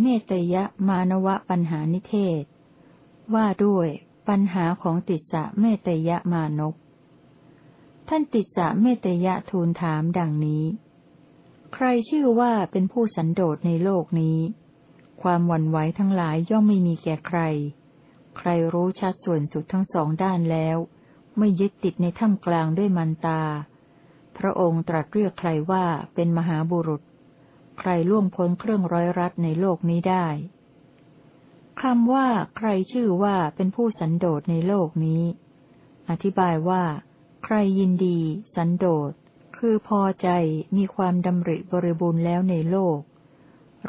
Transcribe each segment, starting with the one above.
เมตยะมานวะปัญหานิเทศ ว่าด้วย ปัญหาของติสะเมตยะมานพท่านติสะเมตยะทูลถามดังนี้ ใครชื่อว่าเป็นผู้สันโดษในโลกนี้ ความหวั่นไหวทั้งหลายย่อมไม่มีแก่ใคร ใครรู้ชัดส่วนสุดทั้งสองด้านแล้ว ไม่ยึดติดในถ้ำกลางด้วยมันตา พระองค์ตรัสเรียกใครว่าเป็นมหาบุรุษ ใครล่วงพ้นเครื่องร้อยรัดในโลกนี้ได้คำว่า ใครชื่อว่าเป็นผู้สันโดษในโลกนี้ อธิบายว่า ใครยินดี สันโดษ คือพอใจมีความดำริบริบูรณ์แล้วในโลก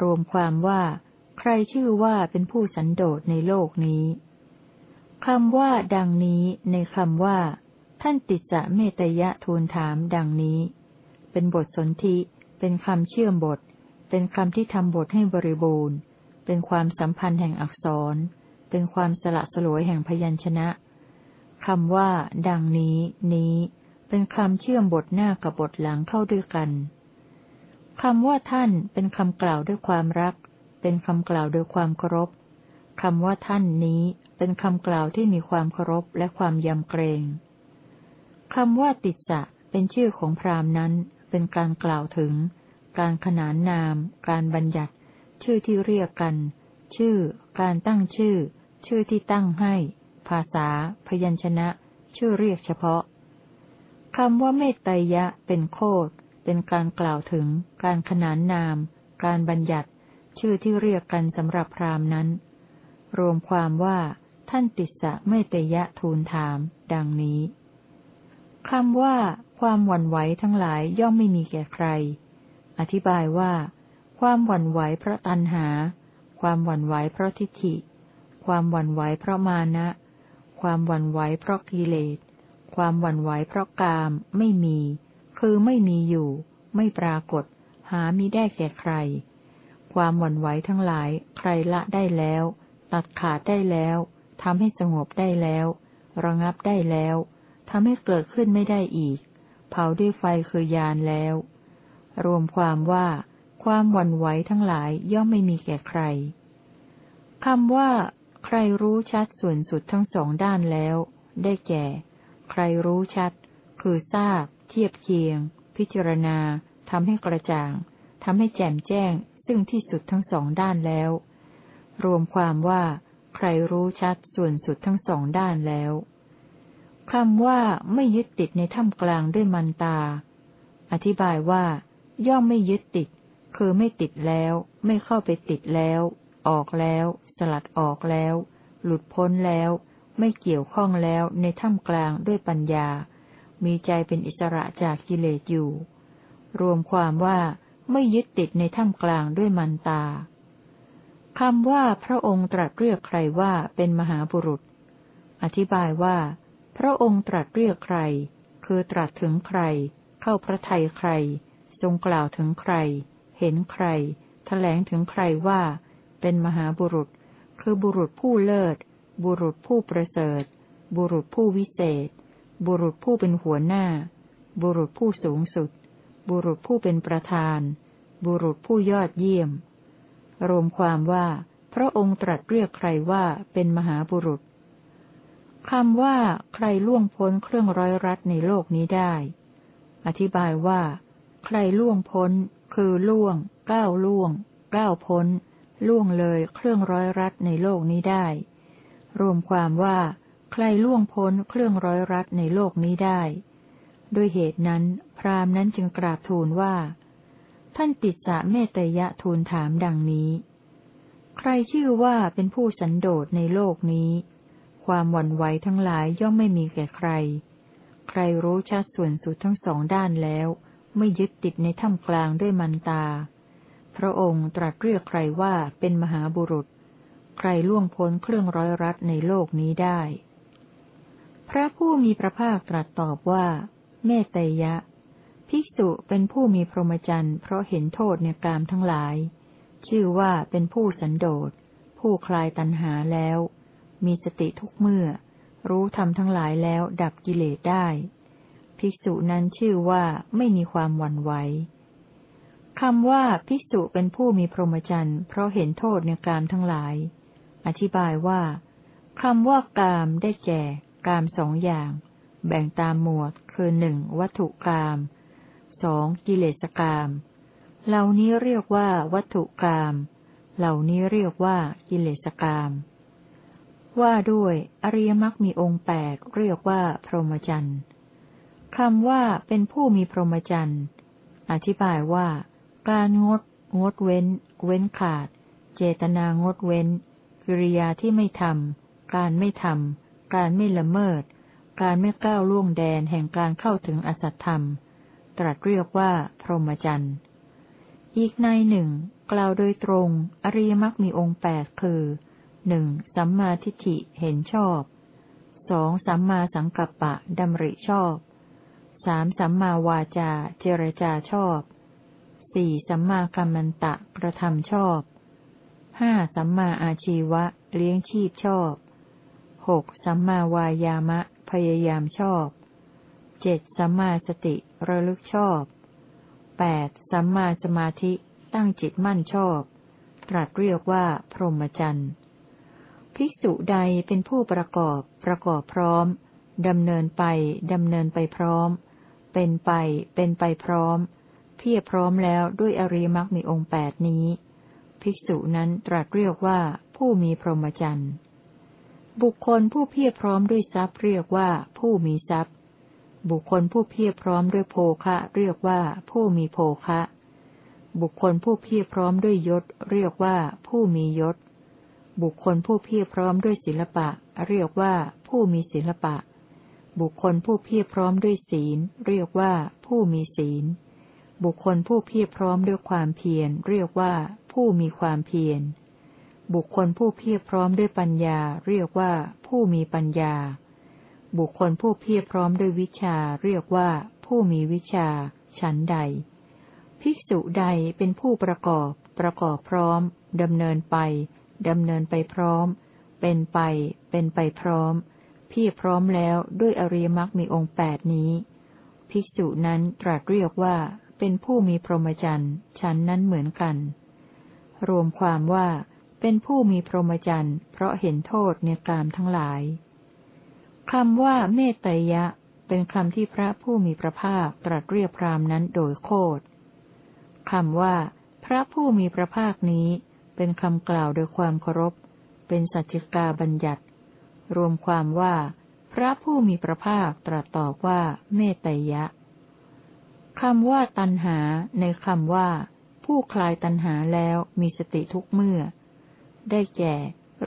รวมความว่า ใครชื่อว่าเป็นผู้สันโดษในโลกนี้คำว่า ดังนี้ในคำว่า ท่านติสะเมตยะทูลถามดังนี้ เป็นบทสนธิเป็นคำเชื่อมบท เป็นคำที่ทำบทให้บริบูรณ์ เป็นความสัมพันธ์แห่งอักษร เป็นความสละสลวยแห่งพยัญชนะคำว่า ดังนี้ นี้ เป็นคำเชื่อมบทหน้ากับบทหลังเข้าด้วยกันคำว่าท่านเป็นคำกล่าวด้วยความรัก เป็นคำกล่าวด้วยความเคารพคำว่าท่านนี้เป็นคำกล่าวที่มีความเคารพและความยำเกรงคำว่าติดสะเป็นชื่อของพราหมณ์นั้น เป็นการกล่าวถึง การขนานนาม การบัญญัติ ชื่อที่เรียกกัน ชื่อ การตั้งชื่อ ชื่อที่ตั้งให้ ภาษา พยัญชนะ ชื่อเรียกเฉพาะคำว่าเมตไตยะเป็นโคดเป็นการกล่าวถึง การขนานนาม การบัญญัติ ชื่อที่เรียกกันสำหรับพรามนั้น รวมความว่า ท่านติสะเมตยะทูลถาม ดังนี้คำว่า ความหวั่นไหวทั้งหลายย่อมไม่มีแก่ใคร อธิบายว่า ความหวั่นไหวเพราะตัณหา ความหวั่นไหวเพราะทิฏฐิ ความหวั่นไหวเพราะมานะ ความหวั่นไหวเพราะกิเลส ความหวั่นไหวเพราะกาม ไม่มี คือไม่มีอยู่ ไม่ปรากฏ หามิได้แก่ใคร ความหวั่นไหวทั้งหลาย ใครละได้แล้ว ตัดขาดได้แล้วทำให้สงบได้แล้ว ระงับได้แล้วทำให้เกิดขึ้นไม่ได้อีก เผาด้วยไฟคือยานแล้ว รวมความว่า ความหวั่นไหวทั้งหลายย่อมไม่มีแก่ใครคำว่า ใครรู้ชัดส่วนสุดทั้งสองด้านแล้ว ได้แก่ ใครรู้ชัด คือทราบ เทียบเคียง พิจารณาทำให้กระจ่างทำให้แจ่มแจ้ง ซึ่งที่สุดทั้งสองด้านแล้ว รวมความว่า ใครรู้ชัดส่วนสุดทั้งสองด้านแล้วคำว่าไม่ยึดติดในถ้ำกลางด้วยมันตา อธิบายว่า ย่อมไม่ยึดติด คือไม่ติดแล้ว ไม่เข้าไปติดแล้ว ออกแล้ว สลัดออกแล้ว หลุดพ้นแล้ว ไม่เกี่ยวข้องแล้วในถ้ำกลางด้วยปัญญา มีใจเป็นอิสระจากกิเลสอยู่ รวมความว่าไม่ยึดติดในถ้ำกลางด้วยมันตาคำว่าพระองค์ตรัสเรียกใครว่าเป็นมหาบุรุษ อธิบายว่า พระองค์ตรัสเรียกใคร คือตรัสถึงใคร เข้าพระทัยใคร ทรงกล่าวถึงใคร เห็นใคร แถลงถึงใครว่า เป็นมหาบุรุษ คือบุรุษผู้เลิศ บุรุษผู้ประเสริฐ บุรุษผู้วิเศษ บุรุษผู้เป็นหัวหน้า บุรุษผู้สูงสุด บุรุษผู้เป็นประธาน บุรุษผู้ยอดเยี่ยม รวมความว่า พระองค์ตรัสเรียกใครว่าเป็นมหาบุรุษคำว่าใครล่วงพ้นเครื่องร้อยรัดในโลกนี้ได้ อธิบายว่า ใครล่วงพ้น คือล่วง ก้าวล่วง ก้าวพ้น ล่วงเลยเครื่องร้อยรัดในโลกนี้ได้ รวมความว่า ใครล่วงพ้นเครื่องร้อยรัดในโลกนี้ได้ ด้วยเหตุนั้น พราหมณ์นั้นจึงกราบทูลว่า ท่านติสสะเมตยะทูลถามดังนี้ ใครชื่อว่าเป็นผู้สันโดษในโลกนี้ ความหวั่นไหวทั้งหลายย่อมไม่มีแก่ใคร ใครรู้ชัดส่วนสุดทั้งสองด้านแล้ว ไม่ยึดติดในถ้ำกลางด้วยมันตา พระองค์ตรัสเรียกใครว่าเป็นมหาบุรุษ ใครล่วงพ้นเครื่องร้อยรัดในโลกนี้ได้ พระผู้มีพระภาคตรัสตอบว่า เมตยะ ภิกษุเป็นผู้มีพรหมจรรย์เพราะเห็นโทษในกามทั้งหลาย ชื่อว่าเป็นผู้สันโดษ ผู้คลายตัณหาแล้ว มีสติทุกเมื่อ รู้ธรรมทั้งหลายแล้วดับกิเลสได้ ภิกษุนั้นชื่อว่าไม่มีความหวั่นไหวคำว่าภิกษุเป็นผู้มีพรหมจรรย์เพราะเห็นโทษในกามทั้งหลาย อธิบายว่าคำว่ากามได้แก่กามสองอย่าง แบ่งตามหมวดคือหนึ่งวัตถุกามสองกิเลสกาม เหล่านี้เรียกว่าวัตถุกาม เหล่านี้เรียกว่ากิเลสกาม ว่าด้วย อริยมรรคมีองค์แปดเรียกว่าพรหมจรรย์ คำว่าเป็นผู้มีพรหมจรรย์ อธิบายว่า การงด งดเว้น เว้นขาด เจตนางดเว้น กิริยาที่ไม่ทำ การไม่ทำ การไม่ละเมิด การไม่ก้าวล่วงแดนแห่งการเข้าถึงอสัตธรรม ตรัสเรียกว่า พรหมจรรย์ อีกในหนึ่ง กล่าวโดยตรง อริยมรรคมีองค์แปดคือหนึ่งสัมมาทิฏฐิเห็นชอบสองสัมมาสังกัปปะดำริชอบ สามสัมมาวาจา เจรจาชอบสี่สัมมากัมมันตะกระทำชอบห้าสัมมาอาชีวะ เลี้ยงชีพชอบหกสัมมาวายามะ พยายามชอบเจ็ดสัมมาสติระลึกชอบแปดสัมมาสมาธิตั้งจิตมั่นชอบ ตรัสเรียกว่าพรหมจรรย์ภิกษุใดเป็นผู้ประกอบประกอบพร้อมดำเนินไปดำเนินไปพร้อม เป็นไป เป็นไปพร้อม เพียรพร้อมแล้วด้วยอริมักมีองค์แปดนี้ ภิกษุนั้นตรัสเรียกว่าผู้มีพรหมจรรย์ บุคคลผู้เพียรพร้อมด้วยทรัพย์เรียกว่าผู้มีทรัพย์ บุคคลผู้เพียรพร้อมด้วยโภคะ เรียกว่าผู้มีโภคะ บุคคลผู้เพียรพร้อมด้วยยศ เรียกว่าผู้มียศ บุคคลผู้เพียรพร้อมด้วยศิลปะ เรียกว่าผู้มีศิลปะ บุคคลผู้เพียรพร้อมด้วยศีล เรียกว่าผู้มีศีล บุคคลผู้เพียรพร้อมด้วยความเพียร เรียกว่าผู้มีความเพียร บุคคลผู้เพียรพร้อมด้วยปัญญา เรียกว่าผู้มีปัญญา บุคคลผู้เพียรพร้อมด้วยวิชา เรียกว่าผู้มีวิชา ฉันใด ภิกษุใดเป็นผู้ประกอบ ประกอบพร้อมดำเนินไปดำเนินไปพร้อม เป็นไป เป็นไปพร้อม เพียรพร้อมแล้วด้วยอริยมรรคมีองค์แปดนี้ ภิกษุนั้นตรัสเรียกว่าเป็นผู้มีพรหมจรรย์ชั้นนั้นเหมือนกัน รวมความว่าเป็นผู้มีพรหมจรรย์เพราะเห็นโทษในกามทั้งหลายคำว่าเมตยะ เป็นคำที่พระผู้มีพระภาคตรัสเรียกพรามนั้นโดยโคดคำว่า พระผู้มีพระภาคนี้ เป็นคำกล่าวโดยความเคารพ เป็นสัจจกาบัญญัติ รวมความว่า พระผู้มีพระภาคตรัสตอบว่าเมตยะคำว่าตันหา ในคำว่า ผู้คลายตันหาแล้วมีสติทุกเมื่อ ได้แก่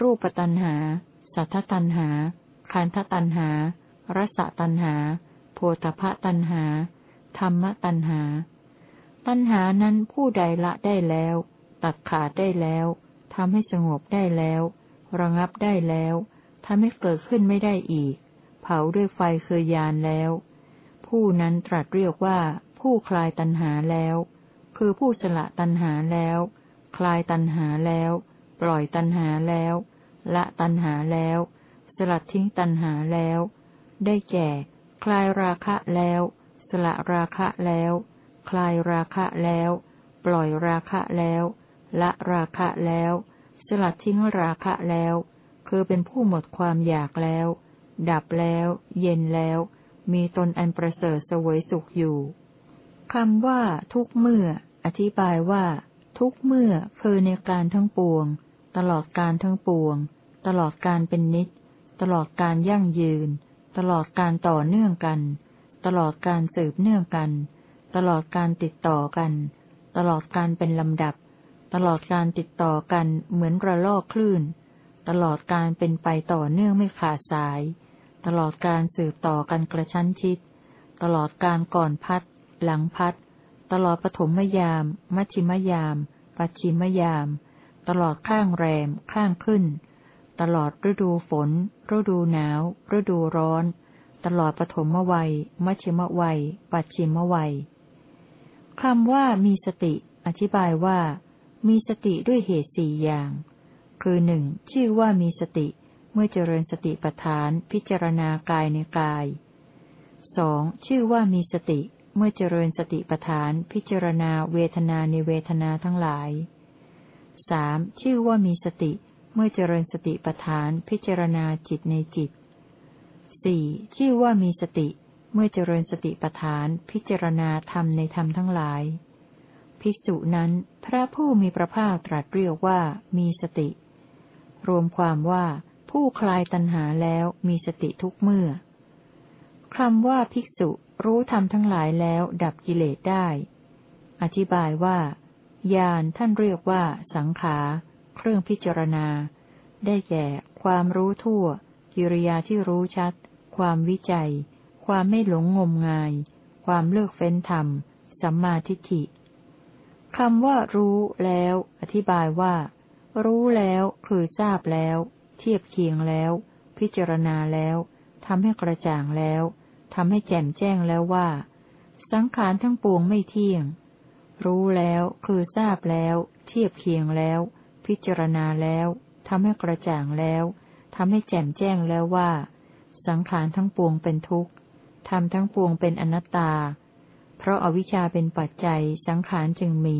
รูปตันหา สัทธตันหา คันธตันหา รสตันหา โพธพตันหา ธรรมตันหา ตันหานั้นผู้ใดละได้แล้ว ตัดขาดได้แล้วทำให้สงบได้แล้ว ระงับได้แล้ว ทำให้เกิดขึ้นไม่ได้อีก เผาด้วยไฟเคยยานแล้ว ผู้นั้นตรัสเรียกว่า ผู้คลายตัณหาแล้ว คือผู้สละตัณหาแล้ว คลายตัณหาแล้ว ปล่อยตัณหาแล้ว ละตัณหาแล้ว สลัดทิ้งตัณหาแล้ว ได้แก่ คลายราคะแล้ว สละราคะแล้ว คลายราคะแล้ว ปล่อยราคะแล้ว ละราคะแล้ว สลัดทิ้งราคะแล้ว คือเป็นผู้หมดความอยากแล้ว ดับแล้ว เย็นแล้ว มีตนอันประเสริฐสวยสุขอยู่คำว่า ทุกเมื่อ อธิบายว่า ทุกเมื่อคือในการทั้งปวง ตลอดการทั้งปวง ตลอดการเป็นนิจตลอดการยั่งยืน ตลอดการต่อเนื่องกัน ตลอดการสืบเนื่องกัน ตลอดการติดต่อกัน ตลอดการเป็นลำดับ ตลอดการติดต่อกันเหมือนระลอกคลื่น ตลอดการเป็นไปต่อเนื่องไม่ขาดสาย ตลอดการสืบต่อกันกระชั้นชิด ตลอดการก่อนพัด หลังพัด ตลอดปฐมยาม มัชิมยาม ปัจฉิมยาม ตลอดข้างแรม ข้างขึ้น ตลอดฤดูฝน ฤดูหนาว ฤดูร้อน ตลอดปฐมวัย มัชิมวัย ปัจฉิมวัยคำว่ามีสติ อธิบายว่า มีสติด้วยเหตุสี่อย่าง คือหนึ่งชื่อว่ามีสติ เมื่อเจริญสติปัฏฐาน พิจารณากายในกายสองชื่อว่ามีสติ เมื่อเจริญสติปัฏฐาน พิจารณาเวทนาในเวทนาทั้งหลายสามชื่อว่ามีสติ เมื่อเจริญสติปัฏฐาน พิจารณาจิตในจิตสี่ชื่อว่ามีสติ เมื่อเจริญสติปัฏฐาน พิจารณาธรรมในธรรมทั้งหลาย ภิกษุนั้น พระผู้มีพระภาคตรัสเรียกว่ามีสติ รวมความว่าผู้คลายตัณหาแล้วมีสติทุกเมื่อคำว่าภิกษุรู้ธรรมทั้งหลายแล้วดับกิเลสได้ อธิบายว่าญาณท่านเรียกว่า สังขา เครื่องพิจารณา ได้แก่ ความรู้ทั่ว กิริยาที่รู้ชัด ความวิจัย ความไม่หลงงมงาย ความเลิกเฟ้นธรรม สัมมาทิฏฐิคำว่ารู้แล้ว อธิบายว่า รู้แล้ว คือทราบแล้ว เทียบเคียงแล้ว พิจารณาแล้วทำให้กระจ่างแล้วทำให้แจ่มแจ้งแล้วว่า สังขารทั้งปวงไม่เที่ยง รู้แล้ว คือทราบแล้ว เทียบเคียงแล้ว พิจารณาแล้วทำให้กระจ่างแล้วทำให้แจ่มแจ้งแล้วว่า สังขารทั้งปวงเป็นทุกข์ทำทั้งปวงเป็นอนัตตา เพราะอาวิชชาเป็นปัจจัยสังขารจึงมี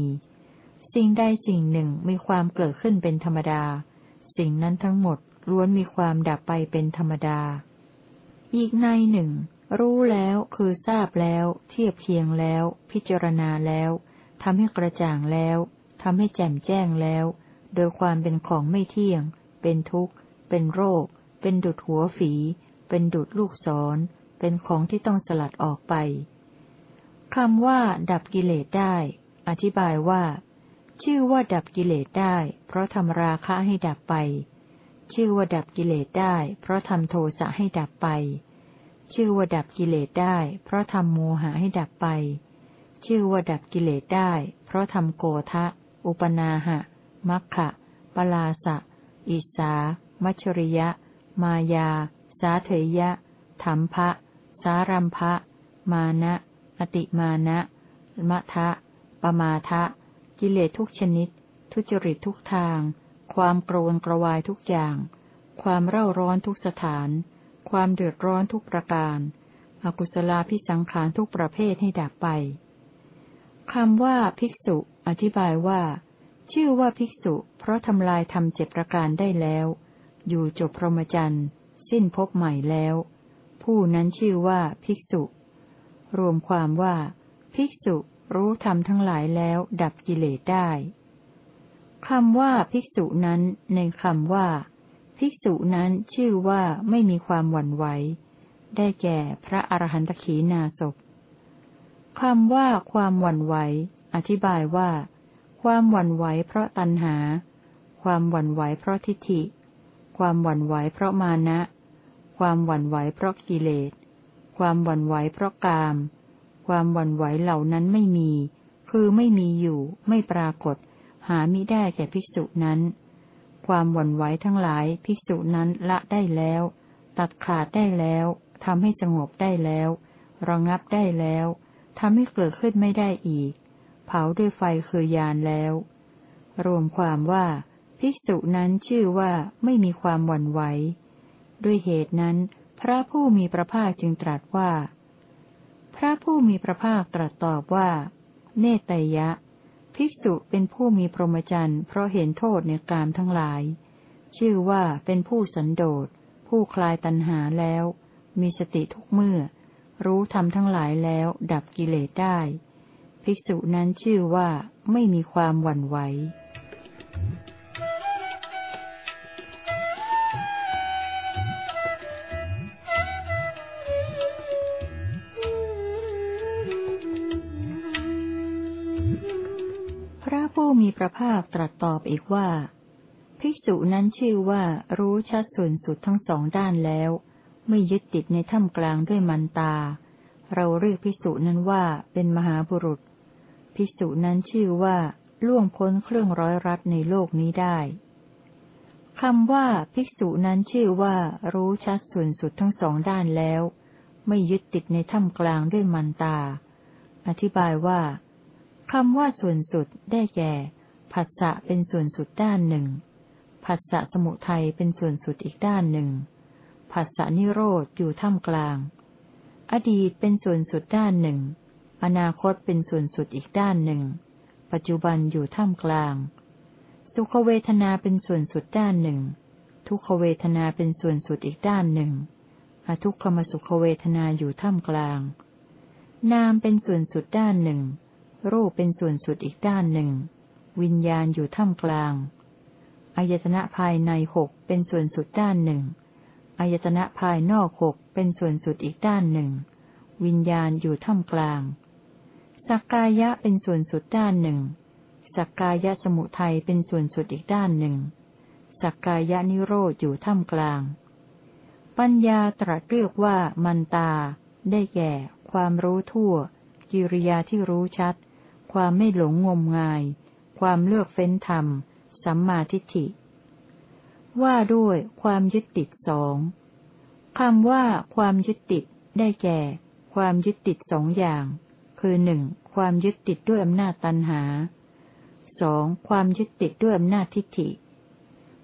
สิ่งใดสิ่งหนึ่งมีความเกิดขึ้นเป็นธรรมดา สิ่งนั้นทั้งหมดล้วนมีความดับไปเป็นธรรมดา อีกในหนึ่ง รู้แล้วคือทราบแล้ว เทียบเคียงแล้ว พิจารณาแล้วทำให้กระจ่างแล้วทำให้แจ่มแจ้งแล้ว โดยความเป็นของไม่เที่ยง เป็นทุกข์ เป็นโรค เป็นดุดหัวฝี เป็นดุดลูกศร เป็นของที่ต้องสลัดออกไปคำว่า ดับกิเลสได้ อธิบายว่า ชื่อว่าดับกิเลสได้ เพราะทำราคะให้ดับไป ชื่อว่าดับกิเลสได้ เพราะทำโทสะให้ดับไป ชื่อว่าดับกิเลสได้ เพราะทำโมหะให้ดับไป ชื่อว่าดับกิเลสได้ เพราะทำโกทะ อุปนาหะ มัคคะปลาสะ อิสา มัชริยะ มายา สาเถยะธรรมภะ สารัมภะ มานะ อติมานะมะทะ ปมาทะ กิเลสทุกชนิด ทุจริตทุกทาง ความโกรนกระวายทุกอย่าง ความเร่าร้อนทุกสถาน ความเดือดร้อนทุกประการ อกุศลาพิสังขารทุกประเภทให้ดับไปคำว่าภิกษุ อธิบายว่า ชื่อว่าภิกษุ เพราะทำลายทำเจ็ดประการได้แล้ว อยู่จบพรหมจรรย์ สิ้นพบใหม่แล้ว ผู้นั้นชื่อว่าภิกษุ รวมความว่า ภิกษุ รู้ธรรมทั้งหลายแล้ว ดับกิเลสได้คำว่าภิกษุนั้น ในคำว่า ภิกษุนั้นชื่อว่าไม่มีความหวั่นไหว ได้แก่พระอรหันตขีนาศพคำว่าความหวั่นไหว อธิบายว่า ความหวั่นไหวเพราะตัณหา ความหวั่นไหวเพราะทิฏฐิ ความหวั่นไหวเพราะมานะ ความหวั่นไหวเพราะกิเลส ความหวั่นไหวเพราะกาม ความหวั่นไหวเหล่านั้นไม่มี คือไม่มีอยู่ ไม่ปรากฏ หามิได้แก่ภิกษุนั้น ความหวั่นไหวทั้งหลายภิกษุนั้นละได้แล้ว ตัดขาดได้แล้วทำให้สงบได้แล้ว ระงับได้แล้วทำให้เกิดขึ้นไม่ได้อีก เผาด้วยไฟคือยานแล้ว รวมความว่าภิกษุนั้นชื่อว่าไม่มีความหวั่นไหว ด้วยเหตุนั้น พระผู้มีพระภาคจึงตรัสว่า ระผู้มีพระภาคตรัสตอบว่า เนตยะ ภิกษุเป็นผู้มีพรหมจรรย์เพราะเห็นโทษในกามทั้งหลาย ชื่อว่าเป็นผู้สันโดษ ผู้คลายตัณหาแล้ว มีสติทุกเมื่อ รู้ธรรมทั้งหลายแล้วดับกิเลสได้ ภิกษุนั้นชื่อว่าไม่มีความหวั่นไหว ระผู้มีพระภาคตรัสตอบอีกว่า ภิกษุนั้นชื่อว่ารู้ชัดส่วนสุดทั้งสองด้านแล้ว ไม่ยึดติดในถ้ำกลางด้วยมันตา เราเรียกภิกษุนั้นว่าเป็นมหาบุรุษ ภิกษุนั้นชื่อว่าล่วงพ้นเครื่องร้อยรัดในโลกนี้ได้คำว่าภิกษุนั้นชื่อว่ารู้ชัดส่วนสุดทั้งสองด้านแล้ว ไม่ยึดติดในถ้ำกลางด้วยมันตา อธิบายว่า คำว่าส่วนสุดได้แก่ผัสสะเป็นส่วนสุดด้านหนึ่งผัสสะสมุทัยเป็นส่วนสุดอีกด้านหนึ่งผัสสะนิโรธอยู่ท่ามกลาง อดีตเป็นส่วนสุดด้านหนึ่ง อนาคตเป็นส่วนสุดอีกด้านหนึ่ง ปัจจุบันอยู่ท่ามกลาง สุขเวทนาเป็นส่วนสุดด้านหนึ่ง ทุกขเวทนาเป็นส่วนสุดอีกด้านหนึ่ง อทุกขมสุขเวทนาอยู่ท่ามกลาง นามเป็นส่วนสุดด้านหนึ่ง รูปเป็นส่วนสุดอีกด้านหนึ่ง วิญญาณอยู่ท่ามกลางอายตนะภายในหกเป็นส่วนสุดด้านหนึ่งอายตนะภายนอกหกเป็นส่วนสุดอีกด้านหนึ่ง วิญญาณอยู่ท่ามกลาง สักกายะเป็นส่วนสุดด้านหนึ่ง สักกายะสมุทัยเป็นส่วนสุดอีกด้านหนึ่ง สักกายะนิโรธอยู่ท่ามกลาง ปัญญาตรัสเรียกว่ามันตา ได้แก่ ความรู้ทั่ว กิริยาที่รู้ชัด ความไม่หลงงมงาย ความเลือกเฟ้นธรรม สัมมาทิฏฐิ ว่าด้วยความยึดติดสองคำว่าความยึดติด ได้แก่ ความยึดติดสองอย่าง คือหนึ่งความยึดติดด้วยอำนาจตันหาสองความยึดติดด้วยอำนาจทิฏฐิ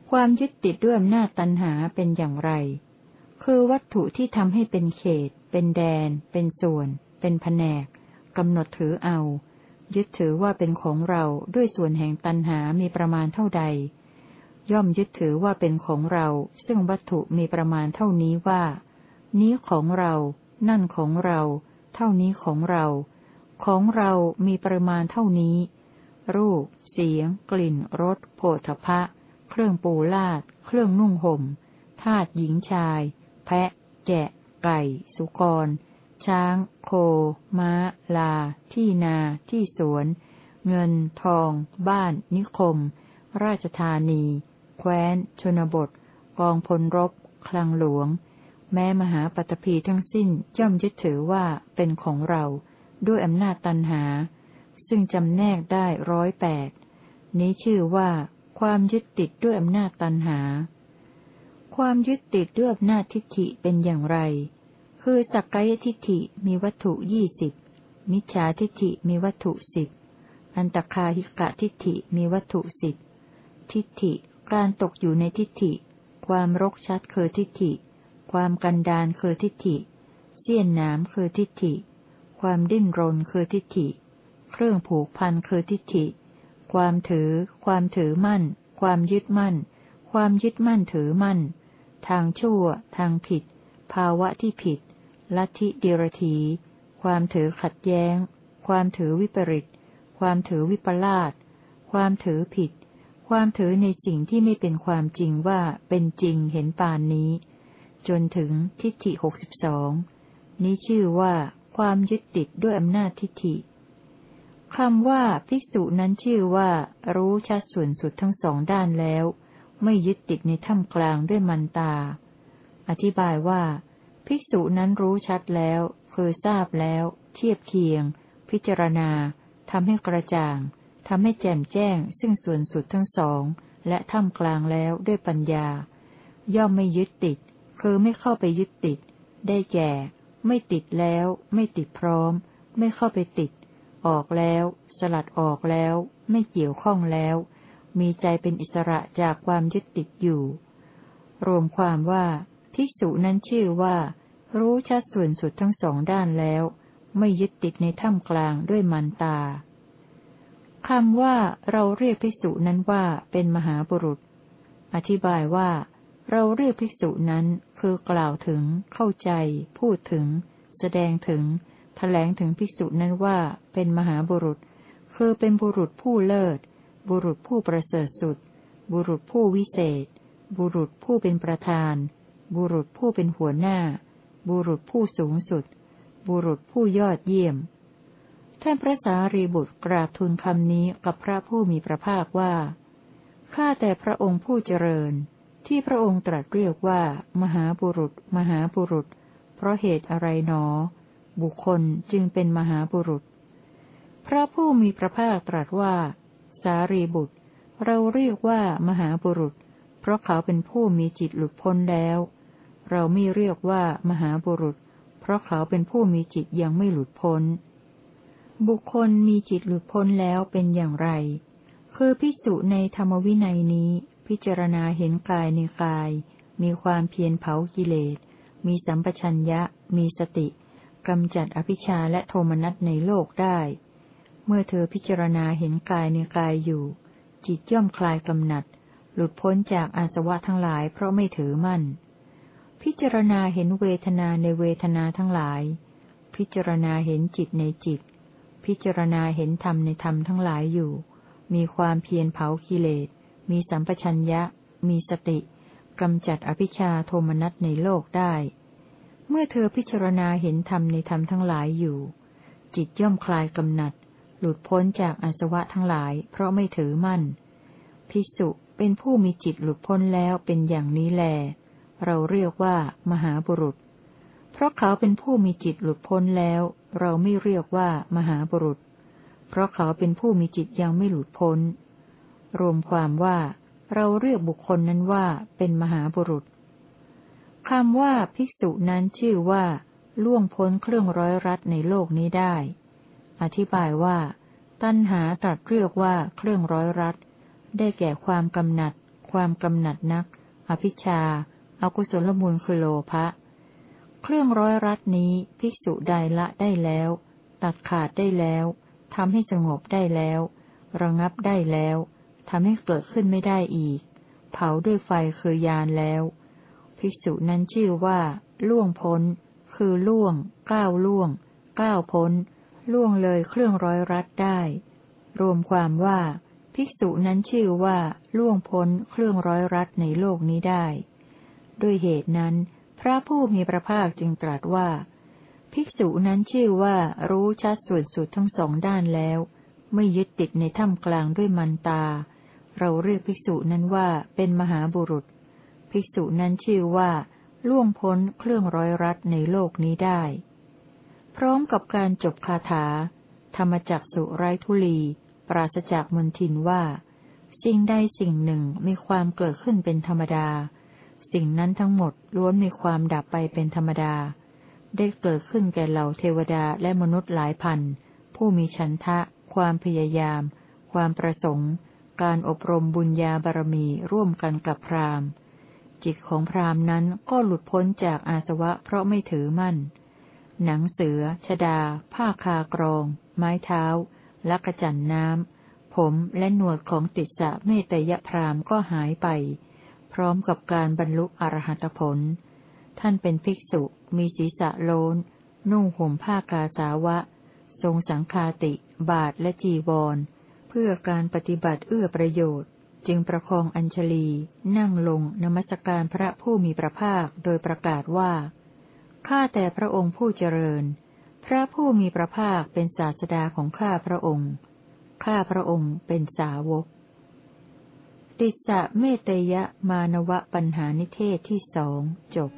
ความยึดติดด้วยอำนาจตันหาเป็นอย่างไร คือวัตถุที่ทำให้เป็นเขต เป็นแดน เป็นส่วน เป็นแผนกกำหนดถือเอา ยึดถือว่าเป็นของเราด้วยส่วนแห่งตันหามีประมาณเท่าใด ย่อมยึดถือว่าเป็นของเรา ซึ่งวัตถุมีประมาณเท่านี้ว่า นี้ของเรา นั่นของเรา เท่านี้ของเรา ของเรามีประมาณเท่านี้ รูป เสียง กลิ่นรสโผฏฐะเครื่องปูลาด เครื่องนุ่งห่มทาตหญิงชาย แพะ แกะ ไก่ สุกร ช้าง โค ม้า ลา ที่นา ที่สวน เงิน ทอง บ้าน นิคม ราชธานี แคว้น ชนบท กองพลรบ คลังหลวง แม้มหาปัตภีทั้งสิ้นย่อมยึดถือว่าเป็นของเรา ด้วยอำนาจตันหา ซึ่งจำแนกได้ร้อยแปด นี้ชื่อว่า ความยึดติดด้วยอำนาจตันหา ความยึดติดด้วยอำนาจทิฏฐิเป็นอย่างไร คือสักกายทิฏฐิมีวัตถุยี่สิบ มิจฉาทิฏฐิมีวัตถุสิบ อันตคาหิกะทิฏฐิมีวัตถุสิบ ทิฏฐิ การตกอยู่ในทิฏฐิ ความรกชัดคือทิฏฐิ ความกันดานคือทิฏฐิ เสี้ยนน้ำคือทิฏฐิ ความดิ้นรนคือทิฏฐิ เครื่องผูกพันคือทิฏฐิ ความถือ ความถือมั่น ความยึดมั่น ความยึดมั่นถือมั่น ทางชั่ว ทางผิด ภาวะที่ผิด ลัทธิเดรธีความถือขัดแย้ง ความถือวิปริต ความถือวิปลาส ความถือผิด ความถือในสิ่งที่ไม่เป็นความจริงว่าเป็นจริงเห็นปานนี้ จนถึงทิฏฐิหกสิบสอง นี้ชื่อว่าความยึดติดด้วยอำนาจทิฏฐิคำว่าภิกษุนั้นชื่อว่า รู้ชัดส่วนสุดทั้งสองด้านแล้ว ไม่ยึดติดในถ้ำกลางด้วยมันตา อธิบายว่า ภิกษุนั้นรู้ชัดแล้ว คือทราบแล้ว เทียบเคียง พิจารณาทำให้กระจ่างทำให้แจ่มแจ้ง ซึ่งส่วนสุดทั้งสอง และท่ามกลางแล้วด้วยปัญญา ย่อมไม่ยึดติด คือไม่เข้าไปยึดติด ได้แก่ ไม่ติดแล้ว ไม่ติดพร้อม ไม่เข้าไปติด ออกแล้ว สลัดออกแล้ว ไม่เกี่ยวข้องแล้ว มีใจเป็นอิสระจากความยึดติดอยู่ รวมความว่า ภิกษุนั้นชื่อว่า รู้ชัดส่วนสุดทั้งสองด้านแล้ว ไม่ยึดติดในถ้ำกลางด้วยมันตาคำว่าเราเรียกภิกษุนั้นว่าเป็นมหาบุรุษ อธิบายว่า เราเรียกภิกษุนั้นคือกล่าวถึง เข้าใจ พูดถึง แสดงถึงถแถลงถึงภิกษุนั้นว่าเป็นมหาบุรุษ คือเป็นบุรุษผู้เลิศ บุรุษผู้ประเสริฐสุด บุรุษผู้วิเศษ บุรุษผู้เป็นประธาน บุรุษผู้เป็นหัวหน้า บุรุษผู้สูงสุด บุรุษผู้ยอดเยี่ยม ท่านพระสารีบุตรกราบทูลคำนี้กับพระผู้มีพระภาคว่า ข้าแต่พระองค์ผู้เจริญ ที่พระองค์ตรัสเรียกว่า มหาบุรุษ มหาบุรุษ เพราะเหตุอะไรหนอ บุคคลจึงเป็นมหาบุรุษ พระผู้มีพระภาคตรัสว่า สารีบุตร เราเรียกว่ามหาบุรุษ เพราะเขาเป็นผู้มีจิตหลุดพ้นแล้ว เราไม่เรียกว่ามหาบุรุษ เพราะเขาเป็นผู้มีจิตยังไม่หลุดพ้น บุคคลมีจิตหลุดพ้นแล้วเป็นอย่างไร คือพิสุในธรรมวินัยนี้ พิจารณาเห็นกายในกาย มีความเพียรเผากิเลส มีสัมปชัญญะ มีสติกำจัดอภิชาและโทมนัสในโลกได้ เมื่อเธอพิจารณาเห็นกายในกายอยู่ จิตย่อมคลายกำหนัด หลุดพ้นจากอาสวะทั้งหลายเพราะไม่ถือมั่น พิจารณาเห็นเวทนาในเวทนาทั้งหลาย พิจารณาเห็นจิตในจิต พิจารณาเห็นธรรมในธรรมทั้งหลายอยู่ มีความเพียรเผากิเลส มีสัมปชัญญะ มีสติกำจัดอภิชาโทมนัสในโลกได้ เมื่อเธอพิจารณาเห็นธรรมในธรรมทั้งหลายอยู่ จิตย่อมคลายกำหนัด หลุดพ้นจากอาสวะทั้งหลาย เพราะไม่ถือมั่นพิสุเป็นผู้มีจิตหลุดพ้นแล้วเป็นอย่างนี้แล เราเรียกว่า มหาบุรุษ เพราะเขาเป็นผู้มีจิตหลุดพ้นแล้ว เราไม่เรียกว่า มหาบุรุษ เพราะเขาเป็นผู้มีจิตยังไม่หลุดพ้น รวมความว่า เราเรียกบุคคลนั้นว่าเป็นมหาบุรุษคำว่าภิกษุนั้นชื่อว่า ล่วงพ้นเครื่องร้อยรัดในโลกนี้ได้ อธิบายว่า ตัณหาตรัสเรียกว่าเครื่องร้อยรัดได้แก่ความกำหนัด ความกำหนัดนัก อภิชา อากุศลมูลคือโลภะ เครื่องร้อยรัดนี้ภิกษุใดละได้แล้ว ตัดขาดได้แล้วทำให้สงบได้แล้ว ระงับได้แล้วทำให้เกิดขึ้นไม่ได้อีก เผาด้วยไฟคือยานแล้ว ภิกษุนั้นชื่อว่า ล่วงพ้น คือล่วง ก้าวล่วง ก้าวพ้น ล่วงเลยเครื่องร้อยรัดได้ รวมความว่า ภิกษุนั้นชื่อว่า ล่วงพ้นเครื่องร้อยรัดในโลกนี้ได้ ด้วยเหตุนั้น พระผู้มีพระภาคจึงตรัสว่า ภิกษุนั้นชื่อว่ารู้ชัดส่วนสุดทั้งสองด้านแล้ว ไม่ยึดติดในถ้ำกลางด้วยมันตา เราเรียกภิกษุนั้นว่าเป็นมหาบุรุษ ภิกษุนั้นชื่อว่า ล่วงพ้นเครื่องร้อยรัดในโลกนี้ได้ พร้อมกับการจบคาถา ธรรมจักสุไรทุลี ปราศจากมนทินว่าสิ่งใดสิ่งหนึ่งมีความเกิดขึ้นเป็นธรรมดา สิ่งนั้นทั้งหมดล้วนมีความดับไปเป็นธรรมดา ได้เกิดขึ้นแก่เหล่าเทวดาและมนุษย์หลายพัน ผู้มีฉันทะ ความพยายาม ความประสงค์ การอบรมบุญญาบารมีร่วมกันกับพราหมณ์ จิตของพราหมณ์นั้นก็หลุดพ้นจากอาสวะเพราะไม่ถือมั่น หนังเสือ ชดา ผ้าคากรอง ไม้เท้า แลักระจันน้ำผมและหนวดของติสะเมตยพราหมณ์ก็หายไป ร้อมกับการบรรลุอรหัตผล ท่านเป็นภิกษุ มีศีรษะโลนนุ่งห่มผ้ากาสาวะ ทรงสังคาติ บาทและจีวร เพื่อการปฏิบัติเอื้อประโยชน์ จึงประคองอัญชลี นั่งลงนมัสการพระผู้มีพระภาคโดยประกาศว่า ข้าแต่พระองค์ผู้เจริญ พระผู้มีพระภาคเป็นศาสดาของข้าพระองค์ ข้าพระองค์เป็นสาวก ติสะเมตยะมานวะปัญหานิเทศที่สองจบ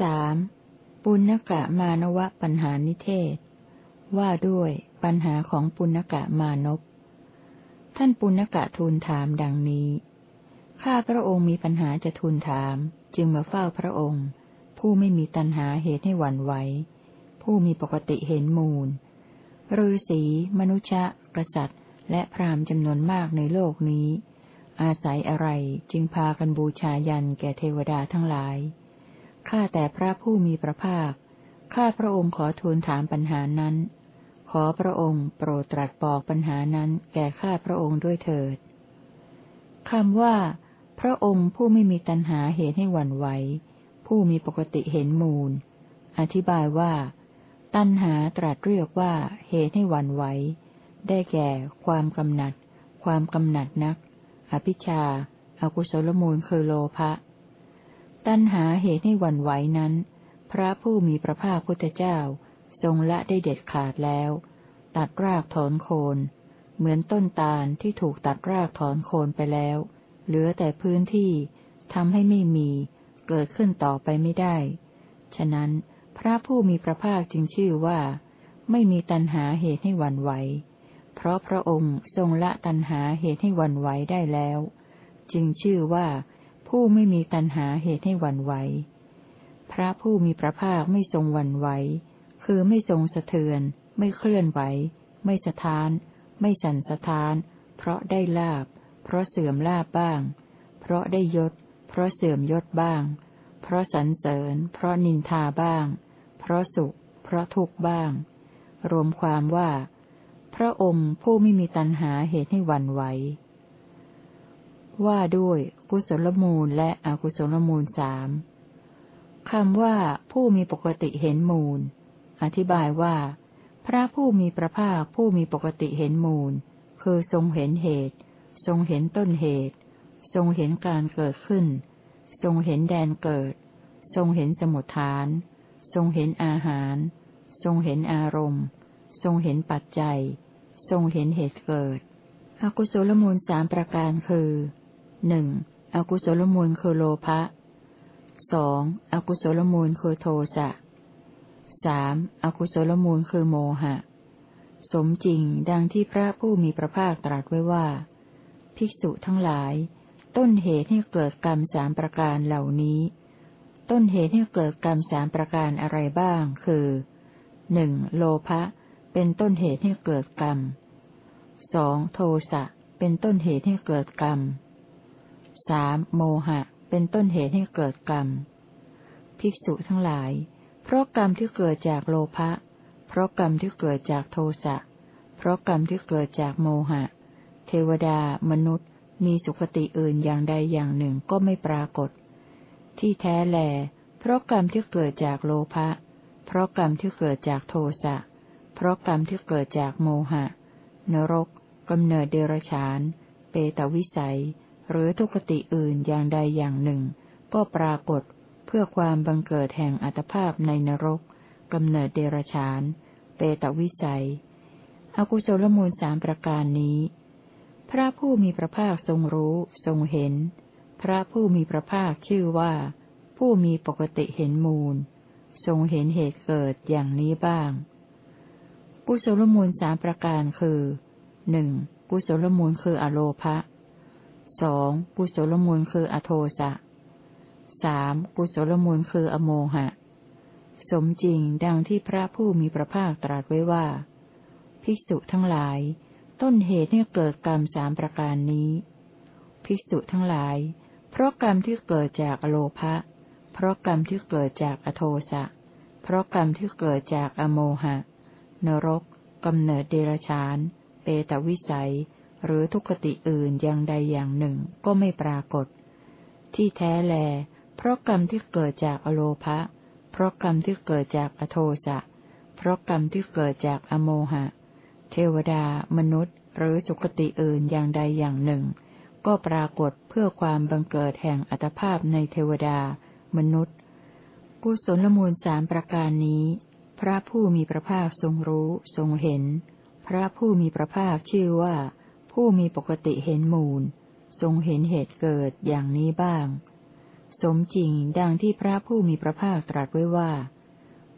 สามปุณกะมานวะปัญหานิเทศ ว่าด้วยปัญหาของปุณกะมานพท่านปุณกะทูลถามดังนี้ ข้าพระองค์มีปัญหาจะทูลถาม จึงมาเฝ้าพระองค์ ผู้ไม่มีตัณหาเหตุให้หวั่นไหว ผู้มีปกติเห็นมูลฤาษีมนุษย์กษัตริย์ และพราหมณ์จำนวนมากในโลกนี้ อาศัยอะไรจึงพากันบูชายันแก่เทวดาทั้งหลาย ข้าแต่พระผู้มีพระภาค ข้าพระองค์ขอทูลถามปัญหานั้น ขอพระองค์โปรดตรัสบอกปัญหานั้นแก่ข้าพระองค์ด้วยเถิดคำว่า พระองค์ผู้ไม่มีตัณหาเหตุให้หวั่นไหว ผู้มีปกติเห็นมูล อธิบายว่า ตัณหาตรัสเรียกว่าเหตุให้หวั่นไหว ได้แก่ ความกำหนัด ความกำหนัดนัก อภิชาอากุศลมูลคือโลภะ ตัณหาเหตุให้หวั่นไหวนั้น พระผู้มีพระภาคพุทธเจ้า ทรงละได้เด็ดขาดแล้ว ตัดรากถอนโคน เหมือนต้นตาลที่ถูกตัดรากถอนโคนไปแล้ว เหลือแต่พื้นที่ทำให้ไม่มี เกิดขึ้นต่อไปไม่ได้ ฉะนั้นพระผู้มีพระภาคจึงชื่อว่า ไม่มีตัณหาเหตุให้หวั่นไหว เพราะพระองค์ทรงละตัณหาเหตุให้หวั่นไหวได้แล้ว จึงชื่อว่า ผู้ไม่มีตัณหาเหตุให้หวั่นไหว พระผู้มีพระภาคไม่ทรงหวั่นไหว คือไม่ทรงสะเทือน ไม่เคลื่อนไหว ไม่สะท้าน ไม่สั่นสะท้าน เพราะได้ลาบ เพราะเสื่อมลาบบ้าง เพราะได้ยศ เพราะเสื่อมยศบ้าง เพราะสรรเสริญ เพราะนินทาบ้าง เพราะสุข เพราะทุกข์บ้าง รวมความว่า พระองค์ผู้ไม่มีตัณหาเหตุให้วันไหว ว่าด้วยกุศลมูลและอกุศลมูลสามคำว่าผู้มีปกติเห็นมูล อธิบายว่า พระผู้มีพระภาคผู้มีปกติเห็นมูล คือทรงเห็นเหตุ ทรงเห็นต้นเหตุ ทรงเห็นการเกิดขึ้น ทรงเห็นแดนเกิด ทรงเห็นสมุทฐาน ทรงเห็นอาหาร ทรงเห็นอารมณ์ ทรงเห็นปัจจัย ทรงเห็นเหตุเกิด อกุศลมูลสามประการคือหนึ่งอกุศลมูลคือโลภะสองอกุศลมูลคือโทสะสามอกุศลมูลคือโมหะ สมจริงดังที่พระผู้มีพระภาคตรัสไว้ว่า ภิกษุทั้งหลาย ต้นเหตุให้เกิดกรรมสามประการเหล่านี้ ต้นเหตุให้เกิดกรรมสามประการอะไรบ้าง คือหนึ่งโลภะเป็นต้นเหตุให้เกิดกรรมสองโทสะเป็นต้นเหตุให้เกิดกรรมสามโมหะ เป็นต้นเหตุให้เกิดกรรม ภิกษุทั้งหลาย เพราะกรรมที่เกิดจากโลภะ เพราะกรรมที่เกิดจากโทสะ เพราะกรรมที่เกิดจากโมหะ เทวดา มนุษย์ มีสุคติอื่นอย่างใดอย่างหนึ่งก็ไม่ปรากฏ ที่แท้แล เพราะกรรมที่เกิดจากโลภะ เพราะกรรมที่เกิดจากโทสะ เพราะกรรมที่เกิดจากโมหะ นรกกำเนิดเดรัจฉาน เปตวิสัย หรือทุกขติอื่นอย่างใดอย่างหนึ่ง ก็ปรากฏเพื่อความบังเกิดแห่งอัตภาพในนรกกำเนิดเดรชาน เปตวิสัย อกุศลมูลสามประการนี้ พระผู้มีพระภาคทรงรู้ ทรงเห็น พระผู้มีพระภาคชื่อว่า ผู้มีปกติเห็นมูล ทรงเห็นเหตุเกิดอย่างนี้บ้าง กุศลมูลสามประการคือหนึ่งกุศลมูลคืออโลภะสองกุศลมูลคืออโทสะสามกุศลมูลคืออโมหะ สมจริงดังที่พระผู้มีพระภาคตรัสไว้ว่า ภิกษุทั้งหลาย ต้นเหตุให้เกิดกรรมสามประการนี้ ภิกษุทั้งหลาย เพราะกรรมที่เกิดจากอโลภะ เพราะกรรมที่เกิดจากอโทสะ เพราะกรรมที่เกิดจากอโมหะ นรกกำเนิดเดรชาน เปตวิสัย หรือทุกขติอื่นอย่างใดอย่างหนึ่งก็ไม่ปรากฏ ที่แท้แล เพราะกรรมที่เกิดจากอโลภะ เพราะกรรมที่เกิดจากอโทสะ เพราะกรรมที่เกิดจากอโมหะ เทวดา มนุษย์ หรือสุคติอื่นอย่างใดอย่างหนึ่ง ก็ปรากฏเพื่อความบังเกิดแห่งอัตภาพในเทวดา มนุษย์ กุศลมูลสามประการนี้ พระผู้มีพระภาคทรงรู้ทรงเห็น พระผู้มีพระภาคชื่อว่า ผู้มีปกติเห็นมูล ทรงเห็นเหตุเกิดอย่างนี้บ้าง สมจริงดังที่พระผู้มีพระภาคตรัสไว้ว่า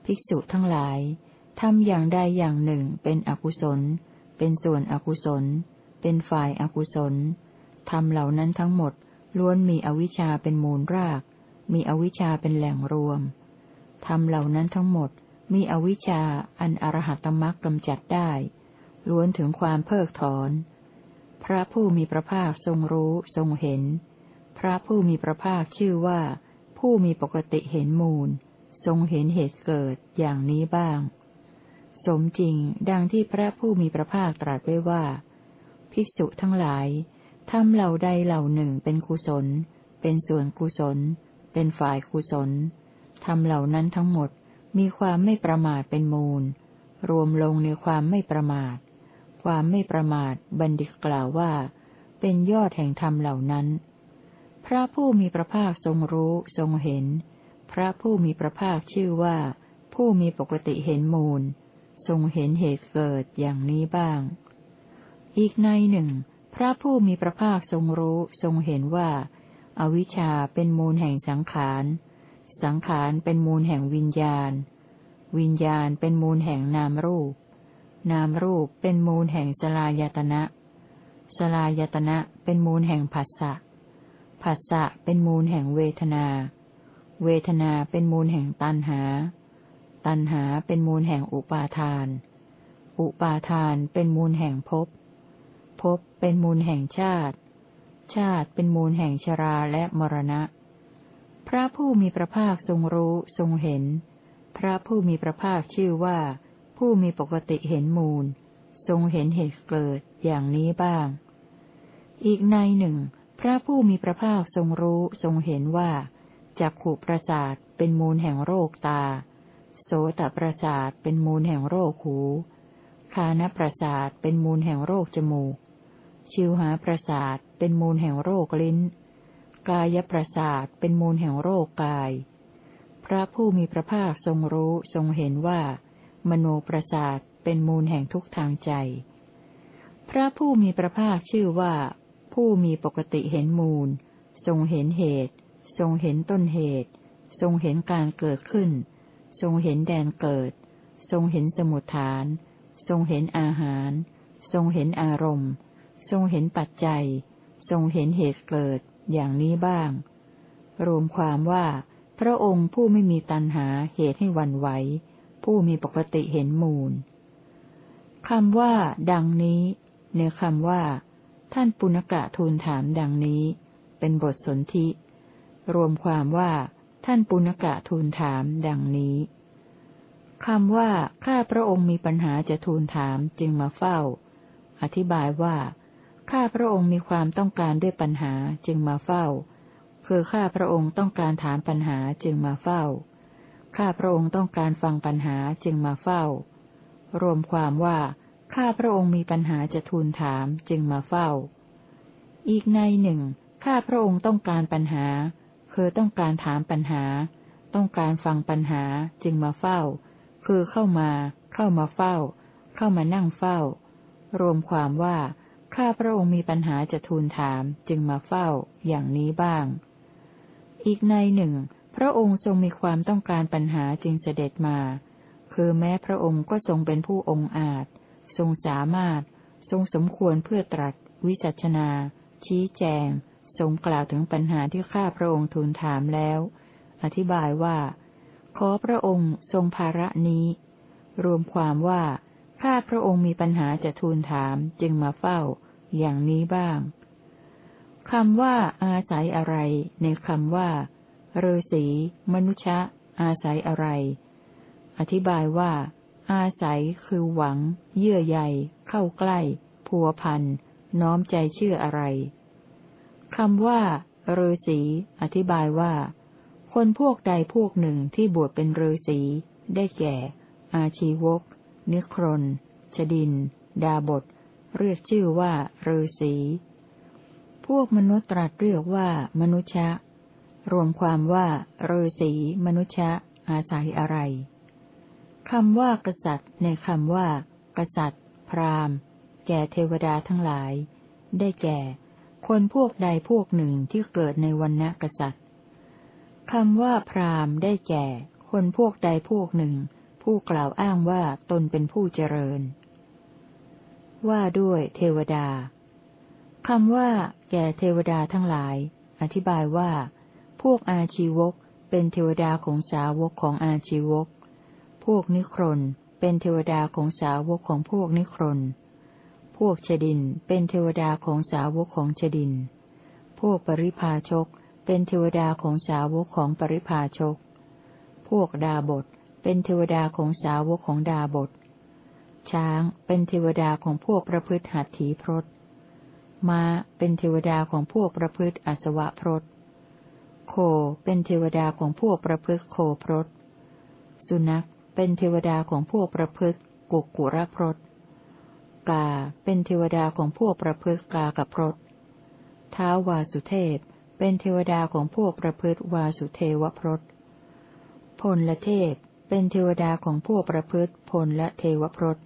ภิกษุทั้งหลาย ทำอย่างใดอย่างหนึ่งเป็นอกุศล เป็นส่วนอกุศล เป็นฝ่ายอกุศลทำเหล่านั้นทั้งหมดล้วนมีอวิชชาเป็นมูลราก มีอวิชชาเป็นแหล่งรวมทำเหล่านั้นทั้งหมดมีอวิชชาอันอรหัตมรรคกำจัดได้ ล้วนถึงความเพิกถอน พระผู้มีพระภาคทรงรู้ทรงเห็น พระผู้มีพระภาคชื่อว่า ผู้มีปกติเห็นมูล ทรงเห็นเหตุเกิดอย่างนี้บ้าง สมจริงดังที่พระผู้มีพระภาคตรัสไว้ว่า ภิกษุทั้งหลายทำเหล่าใดเหล่าหนึ่งเป็นกุศล เป็นส่วนกุศล เป็นฝ่ายกุศลทำเหล่านั้นทั้งหมดมีความไม่ประมาทเป็นมูล รวมลงในความไม่ประมาท ความไม่ประมาทบัณฑิตกล่าวว่า เป็นยอดแห่งธรรมเหล่านั้น พระผู้มีพระภาคทรงรู้ทรงเห็น พระผู้มีพระภาคชื่อว่า ผู้มีปกติเห็นมูล ทรงเห็นเหตุเกิดอย่างนี้บ้าง อีกในหนึ่ง พระผู้มีพระภาคทรงรู้ทรงเห็นว่าอวิชชาเป็นมูลแห่งสังขาร สังขารเป็นมูลแห่งวิญญาณ วิญญาณเป็นมูลแห่งนามรูป นามรูปเป็นมูลแห่งสลายตนะ สลายตนะเป็นมูลแห่งผัสสะ ผัสสะเป็นมูลแห่งเวทนา เวทนาเป็นมูลแห่งตัณหา ตัณหาเป็นมูลแห่งอุปาทาน อุปาทานเป็นมูลแห่งภพ ภพเป็นมูลแห่งชาติ ชาติเป็นมูลแห่งชราและมรณะ พระผู้มีพระภาคทรงรู้ทรงเห็น พระผู้มีพระภาคชื่อว่า ผู้มีปกติเห็นมูล ทรงเห็นเหตุเกิดอย่างนี้บ้าง อีกในหนึ่ง พระผู้มีพระภาคทรงรู้ทรงเห็นว่าจักขุประสาทเป็นมูลแห่งโรคตา โสตประสาทเป็นมูลแห่งโรคหู คานประสาทเป็นมูลแห่งโรคจมูก ชิวหาประสาทเป็นมูลแห่งโรคลิ้น กายประสาทเป็นมูลแห่งโรคกาย พระผู้มีพระภาคทรงรู้ทรงเห็นว่า มโนประสาทเป็นมูลแห่งทุกทางใจ พระผู้มีพระภาคชื่อว่า ผู้มีปกติเห็นมูล ทรงเห็นเหตุ ทรงเห็นต้นเหตุ ทรงเห็นการเกิดขึ้น ทรงเห็นแดนเกิด ทรงเห็นสมุทฐาน ทรงเห็นอาหาร ทรงเห็นอารมณ์ ทรงเห็นปัจจัย ทรงเห็นเหตุเกิดอย่างนี้บ้าง รวมความว่า พระองค์ผู้ไม่มีตัณหาเหตุให้วันไหว ผู้มีปกติเห็นมูลคำว่า ดังนี้ในคำว่า ท่านปุณกะทูลถามดังนี้ เป็นบทสนธิรวมความว่า ท่านปุณกะทูลถามดังนี้คำว่า ข้าพระองค์มีปัญหาจะทูลถามจึงมาเฝ้า อธิบายว่า ข้าพระองค์มีความต้องการด้วยปัญหาจึงมาเฝ้า คือข้าพระองค์ต้องการถามปัญหาจึงมาเฝ้า ข้าพระองค์ต้องการฟังปัญหาจึงมาเฝ้า รวมความว่า ข้าพระองค์มีปัญหาจะทูลถามจึงมาเฝ้า อีกในหนึ่ง ข้าพระองค์ต้องการปัญหา คือต้องการถามปัญหา ต้องการฟังปัญหาจึงมาเฝ้า คือเข้ามา เข้ามาเฝ้า เข้ามานั่งเฝ้า รวมความว่า ข้าพระองค์มีปัญหาจะทูลถามจึงมาเฝ้า อย่างนี้บ้าง อีกในหนึ่ง พระองค์ทรงมีความต้องการปัญหาจึงเสด็จมา คือแม้พระองค์ก็ทรงเป็นผู้องอาจ ทรงสามารถ ทรงสมควรเพื่อตรัส วิจัชนา ชี้แจง ทรงกล่าวถึงปัญหาที่ข้าพระองค์ทูลถามแล้ว อธิบายว่า ขอพระองค์ทรงภาระนี้ รวมความว่าข้าพระองค์มีปัญหาจะทูลถามจึงมาเฝ้า อย่างนี้บ้างคำว่า อาศัยอะไร ในคำว่าฤาษีมนุษย์อาศัยอะไร อธิบายว่า อาศัยคือหวัง เยื่อใยเข้าใกล้ พัวพัน น้อมใจเชื่ออะไร คำว่าฤาษีอธิบายว่า คนพวกใดพวกหนึ่งที่บวชเป็นฤาษีได้แก่ อาชีวก นิครนชดิน ดาบท เรียกชื่อว่าฤาษีพวกมนุษย์ตรัสเรียกว่ามนุษย์รวมความว่าฤาษีมนุษย์อาศัยอะไรคำว่ากษัตริย์ในคำว่า กษัตริย์ พราหมณ์ แก่เทวดาทั้งหลาย ได้แก่ คนพวกใดพวกหนึ่งที่เกิดในวันณะกษัตริย์คำว่าพราหมณ์ได้แก่ คนพวกใดพวกหนึ่ง ผู้กล่าวอ้างว่าตนเป็นผู้เจริญ ว่าด้วยเทวดาคำว่า แก่เทวดาทั้งหลาย อธิบายว่า พวกอาชีวกเป็นเทวดาของสาวกของอาชีวก พวกนิครนเป็นเทวดาของสาวกของพวกนิครน พวกชดินเป็นเทวดาของสาวกของชดิน พวกปริพาชกเป็นเทวดาของสาวกของปริพาชก พวกดาบทเป็นเทวดาของสาวกของดาบท ช้างเป็นเทวดาของพวกประพฤติหัตถีพรตม้าเป็นเทวดาของพวกประพฤติอสวะพรตโคเป็นเทวดาของพวกประพฤติโคพรตสุนัขเป็นเทวดาของพวกประพฤติกุกุระพรต กาเป็นเทวดาของพวกประพฤติกากับพรตท้าวาสุเทพ เป็นเทวดาของพวกประพฤติวาสุเทวพรตพลละเทพ เป็นเทวดาของพวกประพฤติพลละเทวพรต